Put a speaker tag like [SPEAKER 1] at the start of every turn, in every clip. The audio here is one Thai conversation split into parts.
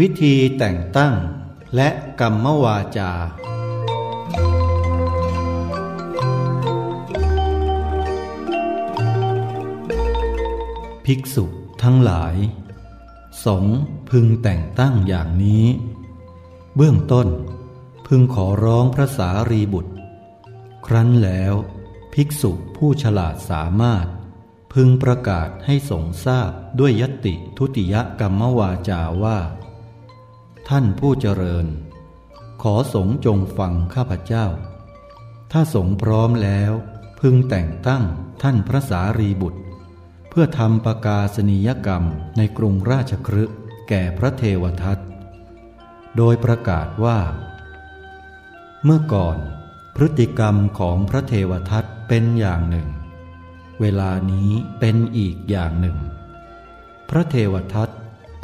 [SPEAKER 1] วิธีแต่งตั้ง และกรรมวาจา ภิกษุทั้งหลาย สงพึงแต่งตั้งอย่างนี้ เบื้องต้น พึงขอร้องพระสารีบุตร ครั้นแล้ว ภิกษุผู้ฉลาดสามารถ พึงประกาศให้สงทราบด้วยยติทุติยกรรมวาจาว่า ท่านผู้เจริญ ขอสงจงฟังข้าพเจ้า ถ้าสงพร้อมแล้วพึงแต่งตั้งท่านพระสารีบุตร เพื่อทำประกาศนียกรรมในกรุงราชครึแก่พระเทวทัตโดยประกาศว่า เมื่อก่อนพฤติกรรมของพระเทวทัตเป็นอย่างหนึ่ง เวลานี้เป็นอีกอย่างหนึ่ง พระเทวทัต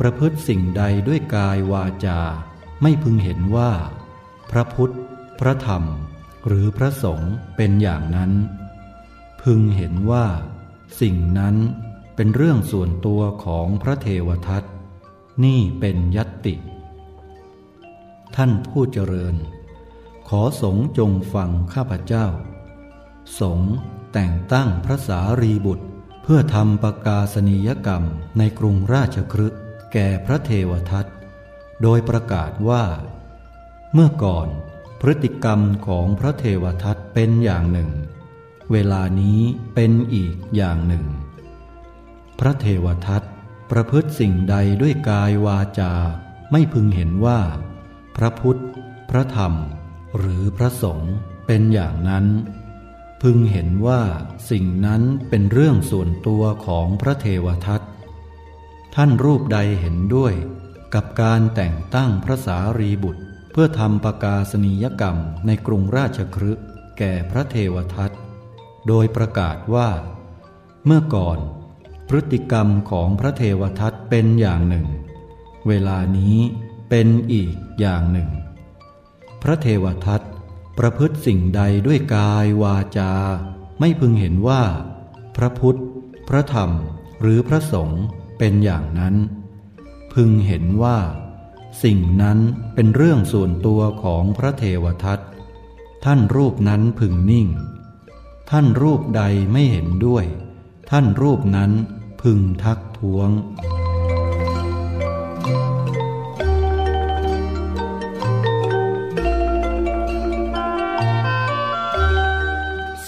[SPEAKER 1] ประพฤติสิ่งใดด้วยกายวาจา ไม่พึงเห็นว่า พระพุทธ พระธรรม หรือพระสงฆ์เป็นอย่างนั้น พึงเห็นว่า สิ่งนั้นเป็นเรื่องส่วนตัวของพระเทวทัตนี่เป็นยัตติ ท่านผู้เจริญ ขอสงจงฟังข้าพเจ้า สงแต่งตั้งพระสารีบุตรเพื่อทำประกาศนียกรรมในกรุงราชครึ แก่พระเทวทัตโดยประกาศว่า เมื่อก่อนพฤติกรรมของพระเทวทัตเป็นอย่างหนึ่ง เวลานี้เป็นอีกอย่างหนึ่ง พระเทวทัตประพฤติสิ่งใดด้วยกายวาจาไม่พึงเห็นว่า พระพุทธ พระธรรม หรือพระสงฆ์เป็นอย่างนั้น พึงเห็นว่าสิ่งนั้นเป็นเรื่องส่วนตัวของพระเทวทัต ท่านรูปใดเห็นด้วย กับการแต่งตั้งพระสารีบุตร เพื่อทำประกาศนียกรรมในกรุงราชครึแก่พระเทวทัตโดยประกาศว่า เมื่อก่อน พฤติกรรมของพระเทวทัตเป็นอย่างหนึ่ง เวลานี้เป็นอีกอย่างหนึ่ง พระเทวทัตประพฤติสิ่งใดด้วยกายวาจา ไม่พึงเห็นว่า พระพุทธ พระธรรม หรือพระสงฆ์ เป็นอย่างนั้น พึงเห็นว่า สิ่งนั้นเป็นเรื่องส่วนตัวของพระเทวทัตท่านรูปนั้นพึงนิ่ง ท่านรูปใดไม่เห็นด้วย ท่านรูปนั้นพึงทักท้วง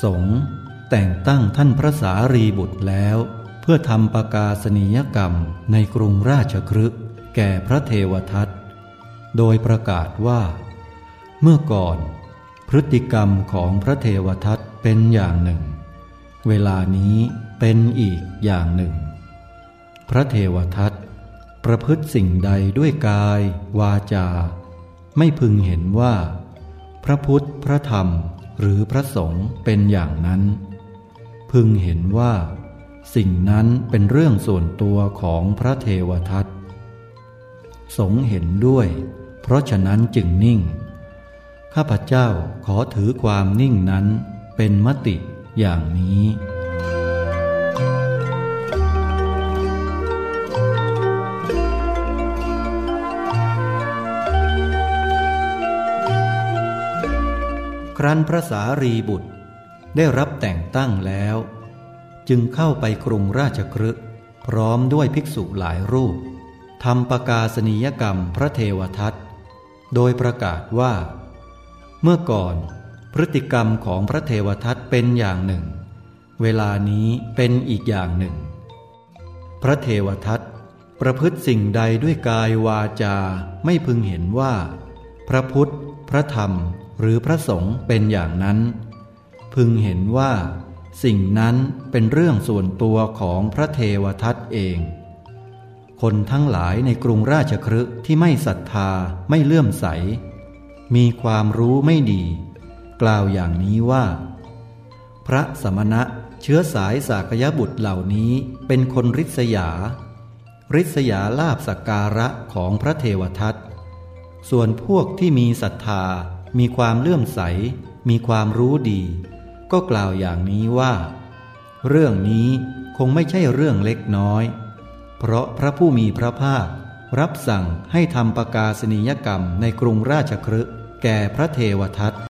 [SPEAKER 1] สงฆ์แต่งตั้งท่านพระสารีบุตรแล้ว เพื่อทำประกาศนียกรรมในกรุงราชครึแก่พระเทวทัตโดยประกาศว่า เมื่อก่อน พฤติกรรมของพระเทวทัตเป็นอย่างหนึ่ง เวลานี้เป็นอีกอย่างหนึ่ง พระเทวทัตประพฤติสิ่งใดด้วยกาย วาจา ไม่พึงเห็นว่า พระพุทธพระธรรมหรือพระสงฆ์เป็นอย่างนั้น พึงเห็นว่า สิ่งนั้นเป็นเรื่องส่วนตัวของพระเทวทัตสงเห็นด้วย เพราะฉะนั้นจึงนิ่ง ข้าพเจ้าขอถือความนิ่งนั้นเป็นมติอย่างนี้ ครั้นพระสารีบุตรได้รับแต่งตั้งแล้ว จึงเข้าไปกรุงราชครึพร้อมด้วยภิกษุหลายรูปทำประกาศนียกรรมพระเทวทัตโดยประกาศว่า เมื่อก่อนพฤติกรรมของพระเทวทัตเป็นอย่างหนึ่ง เวลานี้เป็นอีกอย่างหนึ่ง พระเทวทัตประพฤติสิ่งใดด้วยกายวาจาไม่พึงเห็นว่า พระพุทธ พระธรรมหรือพระสงฆ์เป็นอย่างนั้น พึงเห็นว่า สิ่งนั้นเป็นเรื่องส่วนตัวของพระเทวทัตเอง คนทั้งหลายในกรุงราชครึที่ไม่ศรัทธาไม่เลื่อมใส มีความรู้ไม่ดี กล่าวอย่างนี้ว่า พระสมณะเชื้อสายสากยบุตรเหล่านี้เป็นคนริษยา ริษยาลาบสักการะของพระเทวทัตส่วนพวกที่มีศรัทธามีความเลื่อมใส มีความรู้ดี ก็กล่าวอย่างนี้ว่า เรื่องนี้คงไม่ใช่เรื่องเล็กน้อย เพราะพระผู้มีพระภาครับสั่งให้ทำประกาศนียกรรมในกรุงราชครึแก่พระเทวทัต